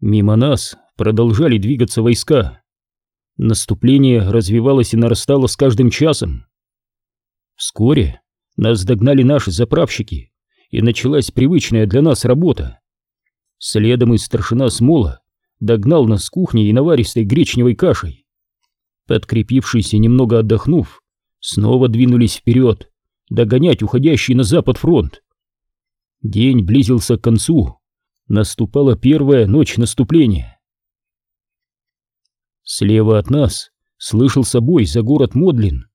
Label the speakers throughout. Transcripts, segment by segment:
Speaker 1: Мимо нас продолжали двигаться войска. Наступление развивалось и нарастало с каждым часом. Вскоре нас догнали наши заправщики, и началась привычная для нас работа. Следом и старшина Смола догнал нас с кухни и наваристой гречневой кашей. Подкрепившись и немного отдохнув, снова двинулись вперед, догонять уходящий на запад фронт. День близился к концу, наступала первая ночь наступления. Слева от нас слышался бой за город Модлин.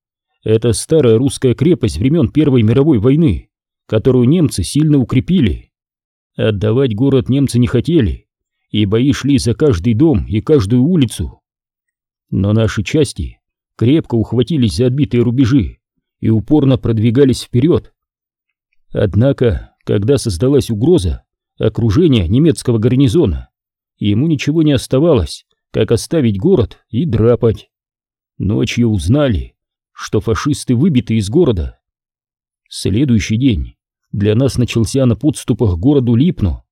Speaker 1: Это старая русская крепость времен Первой мировой войны, которую немцы сильно укрепили. Отдавать город немцы не хотели, и бои шли за каждый дом и каждую улицу. Но наши части крепко ухватились за отбитые рубежи и упорно продвигались вперед. Однако, когда создалась угроза окружения немецкого гарнизона, ему ничего не оставалось, как оставить город и драпать. Ночью узнали, что фашисты выбиты из города. Следующий день для нас начался на подступах к городу Липну.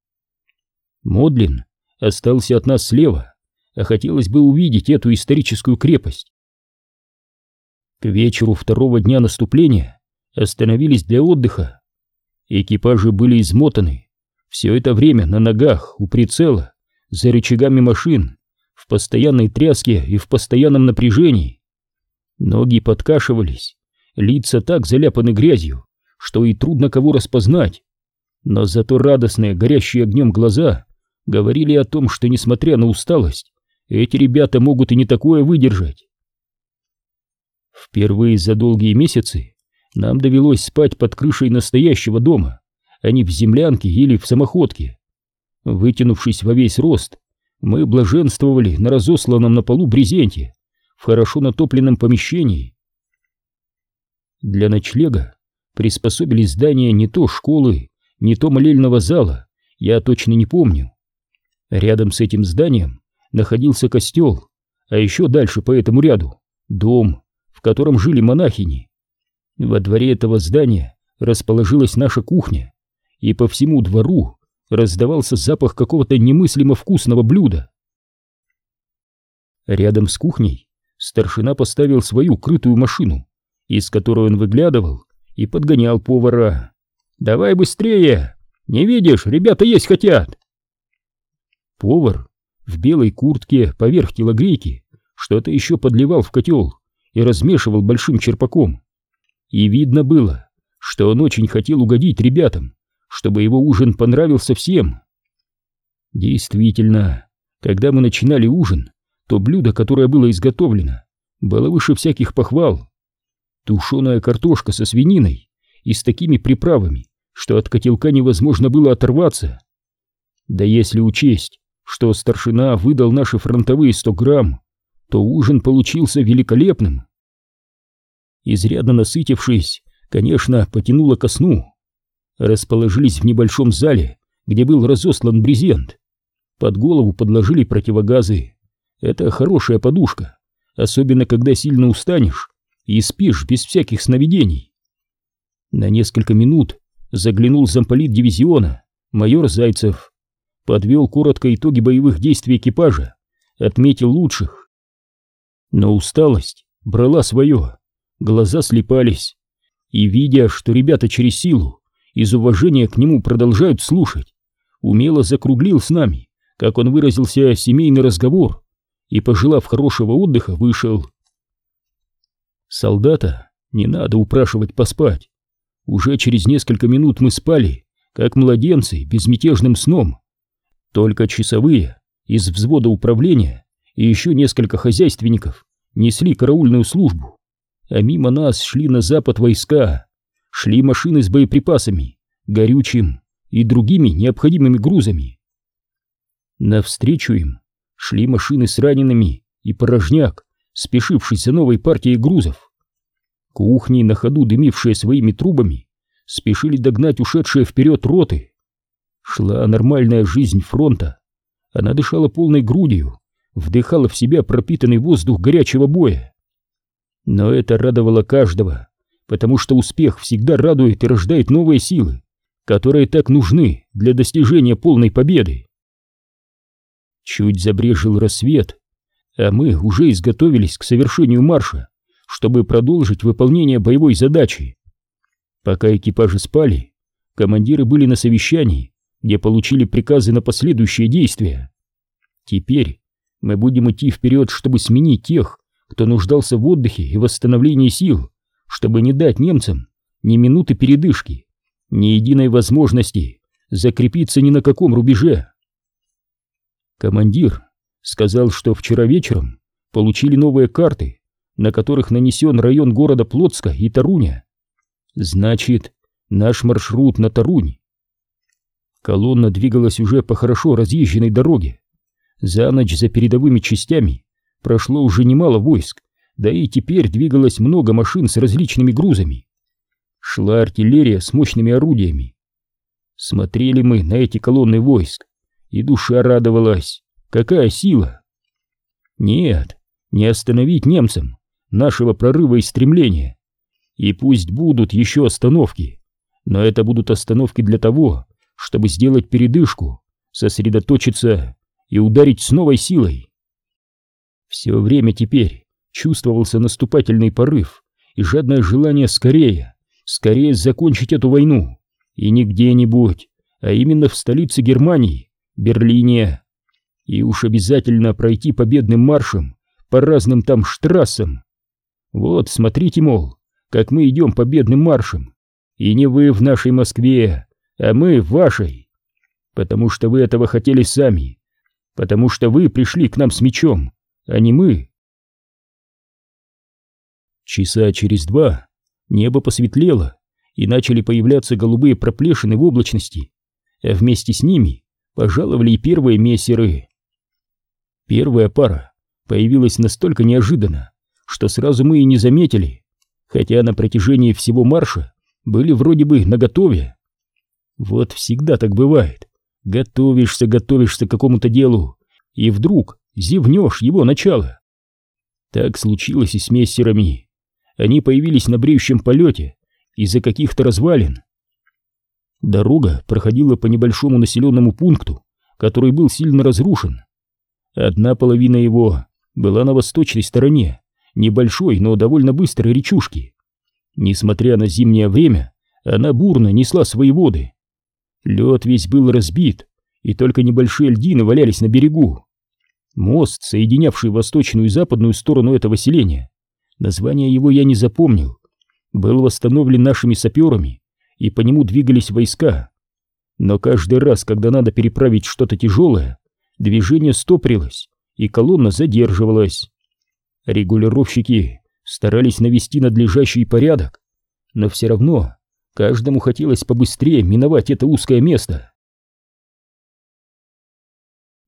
Speaker 1: Модлин остался от нас слева, а хотелось бы увидеть эту историческую крепость. К вечеру второго дня наступления остановились для отдыха. Экипажи были измотаны, все это время на ногах, у прицела, за рычагами машин, в постоянной тряске и в постоянном напряжении. Ноги подкашивались, лица так заляпаны грязью, что и трудно кого распознать. Но зато радостные, горящие огнем глаза говорили о том, что, несмотря на усталость, эти ребята могут и не такое выдержать. Впервые за долгие месяцы нам довелось спать под крышей настоящего дома, а не в землянке или в самоходке. Вытянувшись во весь рост, мы блаженствовали на разосланном на полу брезенте в хорошо натопленном помещении. Для ночлега приспособили здание не то школы, не то молельного зала, я точно не помню. Рядом с этим зданием находился костел, а еще дальше по этому ряду дом, в котором жили монахини. Во дворе этого здания расположилась наша кухня, и по всему двору раздавался запах какого-то немыслимо вкусного блюда. Рядом с кухней старшина поставил свою крытую машину, из которой он выглядывал и подгонял повара. «Давай быстрее! Не видишь, ребята есть хотят!» Повар в белой куртке поверх телогрейки что-то еще подливал в котел и размешивал большим черпаком. И видно было, что он очень хотел угодить ребятам, чтобы его ужин понравился всем. Действительно, когда мы начинали ужин, то блюдо, которое было изготовлено, было выше всяких похвал. Тушеная картошка со свининой и с такими приправами, что от котелка невозможно было оторваться. Да если учесть, что старшина выдал наши фронтовые сто грамм, то ужин получился великолепным. Изрядно насытившись, конечно, потянуло ко сну. Расположились в небольшом зале, где был разослан брезент. Под голову подложили противогазы. Это хорошая подушка, особенно когда сильно устанешь и спишь без всяких сновидений. На несколько минут заглянул замполит дивизиона, майор Зайцев. Подвел коротко итоги боевых действий экипажа, отметил лучших. Но усталость брала свое, глаза слепались, и, видя, что ребята через силу, из уважения к нему продолжают слушать, умело закруглил с нами, как он выразился, семейный разговор, и, пожелав хорошего отдыха, вышел. Солдата не надо упрашивать поспать. Уже через несколько минут мы спали, как младенцы, безмятежным сном. Только часовые из взвода управления и еще несколько хозяйственников несли караульную службу, а мимо нас шли на запад войска, шли машины с боеприпасами, горючим и другими необходимыми грузами. Навстречу им шли машины с ранеными и порожняк, за новой партией грузов. Кухни, на ходу дымившие своими трубами, спешили догнать ушедшие вперед роты. Шла нормальная жизнь фронта. Она дышала полной грудью, вдыхала в себя пропитанный воздух горячего боя. Но это радовало каждого, потому что успех всегда радует и рождает новые силы, которые так нужны для достижения полной победы. Чуть забрежил рассвет, а мы уже изготовились к совершению марша, чтобы продолжить выполнение боевой задачи. Пока экипажи спали, командиры были на совещании, где получили приказы на последующие действия. Теперь мы будем идти вперед, чтобы сменить тех, кто нуждался в отдыхе и восстановлении сил, чтобы не дать немцам ни минуты передышки, ни единой возможности закрепиться ни на каком рубеже. Командир сказал, что вчера вечером получили новые карты, на которых нанесен район города Плотска и Таруня. Значит, наш маршрут на Тарунь. Колонна двигалась уже по хорошо разъезженной дороге. За ночь за передовыми частями прошло уже немало войск, да и теперь двигалось много машин с различными грузами. Шла артиллерия с мощными орудиями. Смотрели мы на эти колонны войск, и душа радовалась. Какая сила! Нет, не остановить немцам нашего прорыва и стремления. И пусть будут еще остановки, но это будут остановки для того, чтобы сделать передышку, сосредоточиться и ударить с новой силой. Все время теперь чувствовался наступательный порыв и жадное желание скорее, скорее закончить эту войну. И не где-нибудь, а именно в столице Германии, Берлине. И уж обязательно пройти победным маршем по разным там штрассам. Вот, смотрите, мол, как мы идем победным маршем. И не вы в нашей Москве, а мы в вашей. Потому что вы этого хотели сами. Потому что вы пришли к нам с мечом, а не мы. Часа через два небо посветлело, и начали появляться голубые проплешины в облачности, а вместе с ними пожаловали и первые мессеры. Первая пара появилась настолько неожиданно, что сразу мы и не заметили, хотя на протяжении всего марша были вроде бы наготове. Вот всегда так бывает. Готовишься, готовишься к какому-то делу, и вдруг зевнешь его начало. Так случилось и с мессерами. Они появились на бреющем полете из-за каких-то развалин. Дорога проходила по небольшому населенному пункту, который был сильно разрушен. Одна половина его была на восточной стороне, небольшой, но довольно быстрой речушки. Несмотря на зимнее время, она бурно несла свои воды. Лед весь был разбит, и только небольшие льдины валялись на берегу. Мост, соединявший восточную и западную сторону этого селения, название его я не запомнил, был восстановлен нашими саперами, и по нему двигались войска. Но каждый раз, когда надо переправить что-то тяжелое, движение стоприлось, и колонна задерживалась. Регулировщики старались навести надлежащий порядок, но все равно каждому хотелось побыстрее миновать это узкое место.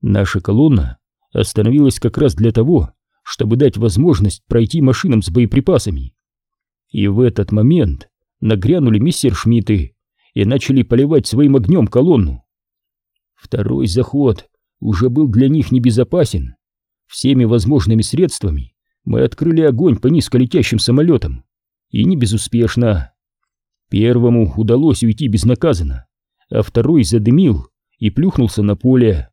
Speaker 1: Наша колонна остановилась как раз для того, чтобы дать возможность пройти машинам с боеприпасами. И в этот момент нагрянули мистер Шмидты и начали поливать своим огнем колонну. Второй заход уже был для них небезопасен. Всеми возможными средствами мы открыли огонь по низколетящим самолетам. И не безуспешно. Первому удалось уйти безнаказанно, а второй задымил и плюхнулся на поле.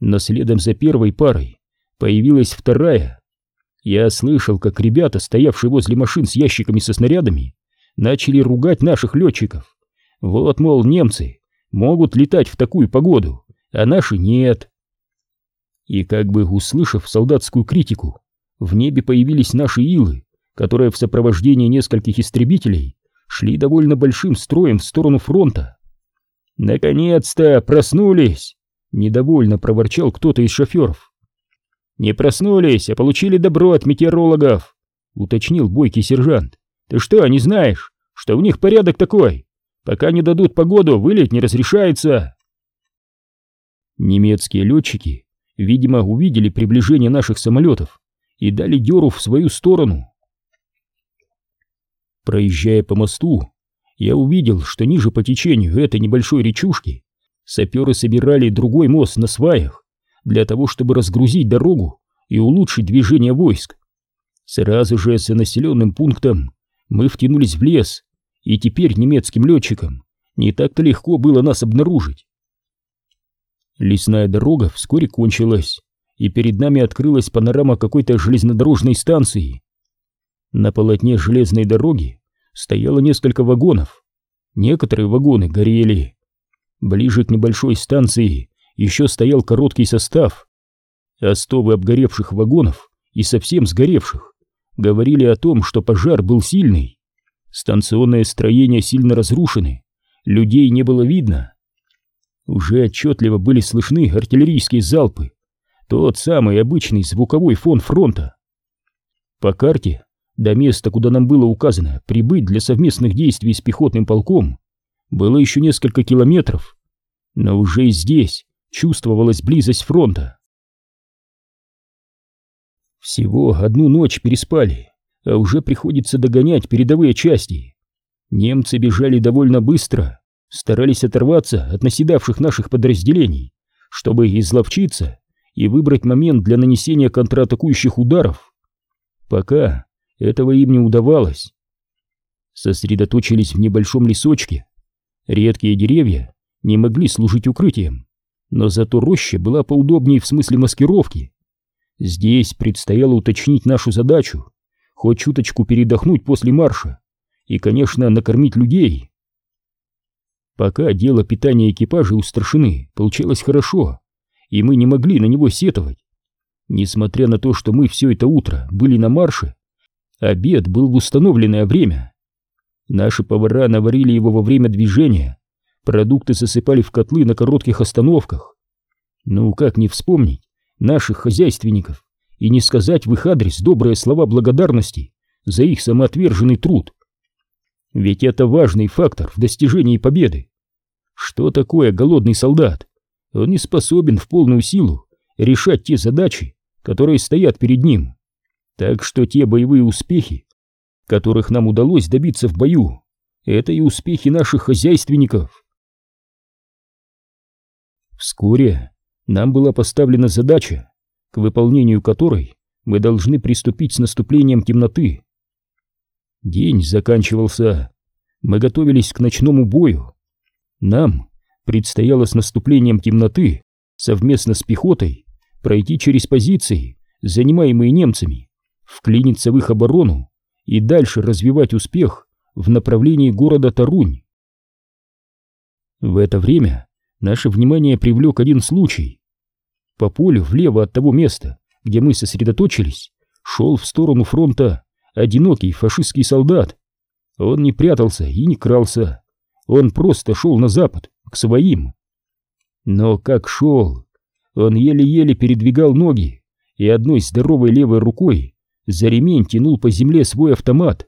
Speaker 1: Но следом за первой парой появилась вторая, я слышал, как ребята, стоявшие возле машин с ящиками со снарядами, начали ругать наших летчиков. Вот, мол, немцы могут летать в такую погоду, а наши нет. И как бы услышав солдатскую критику, в небе появились наши илы, которые в сопровождении нескольких истребителей шли довольно большим строем в сторону фронта. «Наконец-то проснулись!» — недовольно проворчал кто-то из шоферов. «Не проснулись, а получили добро от метеорологов», — уточнил бойкий сержант. «Ты что, не знаешь, что у них порядок такой? Пока не дадут погоду, вылет не разрешается». Немецкие летчики, видимо, увидели приближение наших самолетов и дали дёру в свою сторону. Проезжая по мосту, я увидел, что ниже по течению этой небольшой речушки саперы собирали другой мост на сваях для того, чтобы разгрузить дорогу и улучшить движение войск. Сразу же за населенным пунктом мы втянулись в лес, и теперь немецким летчикам не так-то легко было нас обнаружить. Лесная дорога вскоре кончилась, и перед нами открылась панорама какой-то железнодорожной станции. На полотне железной дороги стояло несколько вагонов. Некоторые вагоны горели. Ближе к небольшой станции еще стоял короткий состав. Остовы обгоревших вагонов и совсем сгоревших говорили о том, что пожар был сильный. Станционное строение сильно разрушены, людей не было видно. Уже отчетливо были слышны артиллерийские залпы, тот самый обычный звуковой фон фронта. По карте до места, куда нам было указано прибыть для совместных действий с пехотным полком, было еще несколько километров, но уже здесь чувствовалась близость фронта. Всего одну ночь переспали, а уже приходится догонять передовые части. Немцы бежали довольно быстро, старались оторваться от наседавших наших подразделений, чтобы изловчиться и выбрать момент для нанесения контратакующих ударов. Пока этого им не удавалось. Сосредоточились в небольшом лесочке. Редкие деревья не могли служить укрытием, но зато роща была поудобнее в смысле маскировки. Здесь предстояло уточнить нашу задачу, хоть чуточку передохнуть после марша и, конечно, накормить людей. Пока дело питания экипажа у старшины получилось хорошо, и мы не могли на него сетовать. Несмотря на то, что мы все это утро были на марше, обед был в установленное время. Наши повара наварили его во время движения, продукты засыпали в котлы на коротких остановках. Ну, как не вспомнить наших хозяйственников и не сказать в их адрес добрые слова благодарности за их самоотверженный труд. Ведь это важный фактор в достижении победы. Что такое голодный солдат? он не способен в полную силу решать те задачи, которые стоят перед ним. Так что те боевые успехи, которых нам удалось добиться в бою, это и успехи наших хозяйственников. Вскоре нам была поставлена задача, к выполнению которой мы должны приступить с наступлением темноты. День заканчивался, мы готовились к ночному бою. Нам предстояло с наступлением темноты совместно с пехотой пройти через позиции, занимаемые немцами, вклиниться в их оборону и дальше развивать успех в направлении города Тарунь. В это время наше внимание привлек один случай. По полю влево от того места, где мы сосредоточились, шел в сторону фронта одинокий фашистский солдат. Он не прятался и не крался. Он просто шел на запад, к своим. Но как шел, он еле-еле передвигал ноги и одной здоровой левой рукой за ремень тянул по земле свой автомат.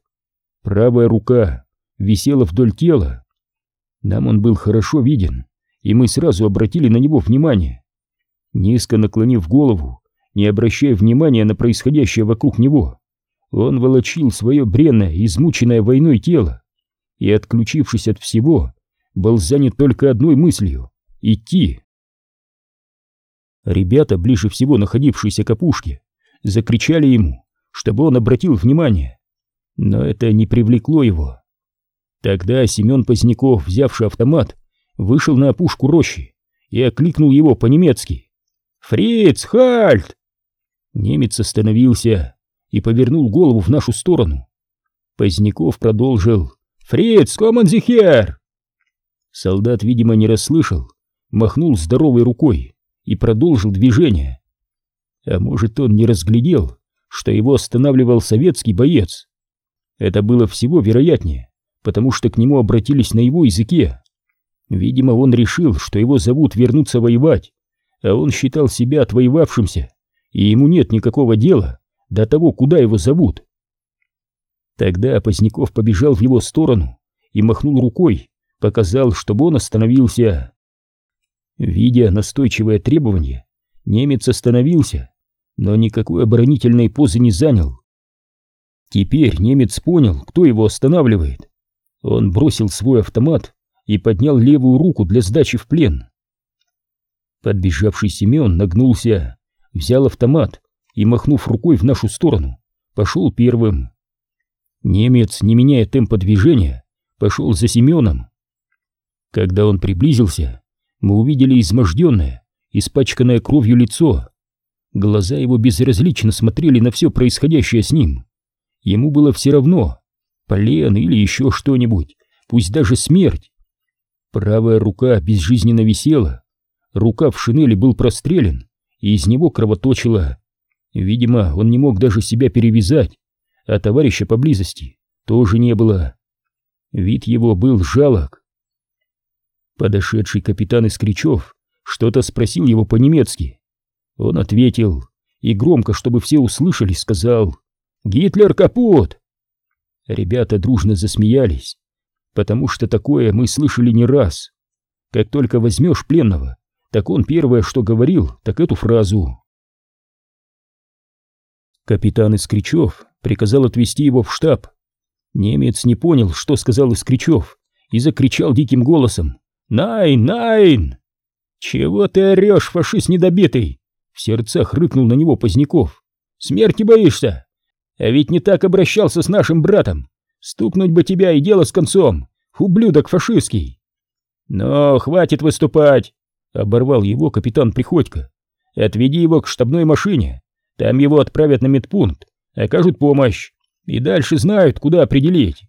Speaker 1: Правая рука висела вдоль тела. Нам он был хорошо виден, и мы сразу обратили на него внимание. Низко наклонив голову, не обращая внимания на происходящее вокруг него, он волочил свое бренное, измученное войной тело и, отключившись от всего, был занят только одной мыслью — идти. Ребята, ближе всего находившиеся к опушке, закричали ему, чтобы он обратил внимание, но это не привлекло его. Тогда Семен Поздняков, взявший автомат, вышел на опушку рощи и окликнул его по-немецки. «Фриц, хальт!» Немец остановился и повернул голову в нашу сторону. Поздняков продолжил. «Фриц, командзихер!» Солдат, видимо, не расслышал, махнул здоровой рукой и продолжил движение. А может, он не разглядел, что его останавливал советский боец. Это было всего вероятнее, потому что к нему обратились на его языке. Видимо, он решил, что его зовут вернуться воевать, а он считал себя отвоевавшимся, и ему нет никакого дела до того, куда его зовут. Тогда Поздняков побежал в его сторону и махнул рукой, показал, чтобы он остановился. Видя настойчивое требование, немец остановился, но никакой оборонительной позы не занял. Теперь немец понял, кто его останавливает. Он бросил свой автомат и поднял левую руку для сдачи в плен. Подбежавший Семен нагнулся, взял автомат и, махнув рукой в нашу сторону, пошел первым. Немец, не меняя темпа движения, пошел за Семеном. Когда он приблизился, мы увидели изможденное испачканное кровью лицо. Глаза его безразлично смотрели на все происходящее с ним. Ему было все равно, полен или еще что-нибудь, пусть даже смерть. Правая рука безжизненно висела, рука в шинели был прострелен, и из него кровоточило. Видимо, он не мог даже себя перевязать, а товарища поблизости тоже не было. Вид его был жалок. Подошедший капитан Искричев что-то спросил его по-немецки. Он ответил и громко, чтобы все услышали, сказал «Гитлер капут!». Ребята дружно засмеялись, потому что такое мы слышали не раз. Как только возьмешь пленного, так он первое, что говорил, так эту фразу. Капитан Искричев приказал отвезти его в штаб. Немец не понял, что сказал Искричев, и закричал диким голосом «Найн! Найн!» «Чего ты орешь, фашист недобитый?» В сердцах рыкнул на него Поздняков. «Смерти боишься? А ведь не так обращался с нашим братом. Стукнуть бы тебя и дело с концом, ублюдок фашистский!» «Но хватит выступать!» — оборвал его капитан Приходько. «Отведи его к штабной машине, там его отправят на медпункт, окажут помощь и дальше знают, куда определить».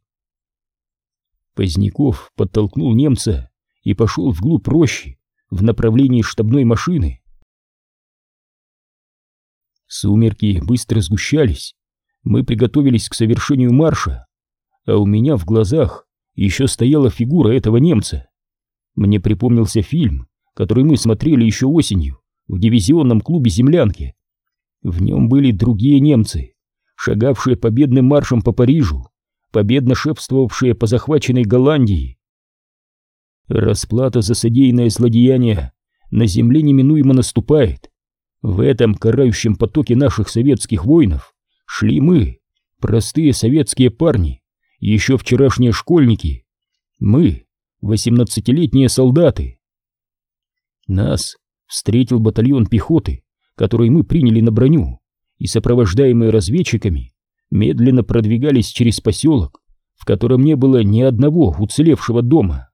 Speaker 1: Поздняков подтолкнул немца и пошел вглубь рощи, в направлении штабной машины. Сумерки быстро сгущались, мы приготовились к совершению марша, а у меня в глазах еще стояла фигура этого немца. Мне припомнился фильм, который мы смотрели еще осенью в дивизионном клубе «Землянки». В нем были другие немцы, шагавшие победным маршем по Парижу, победно шефствовавшие по захваченной Голландии. Расплата за содеянное злодеяние на земле неминуемо наступает. В этом карающем потоке наших советских воинов шли мы, простые советские парни, еще вчерашние школьники. Мы, восемнадцатилетние солдаты. Нас встретил батальон пехоты, который мы приняли на броню, и сопровождаемые разведчиками медленно продвигались через поселок, в котором не было ни одного уцелевшего дома.